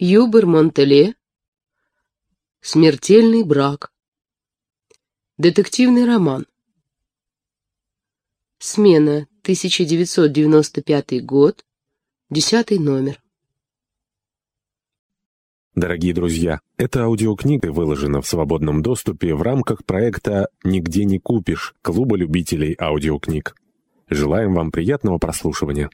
Юбер Монтеле. Смертельный брак. Детективный роман. Смена, 1995 год, десятый номер. Дорогие друзья, эта аудиокнига выложена в свободном доступе в рамках проекта «Нигде не купишь» Клуба любителей аудиокниг. Желаем вам приятного прослушивания.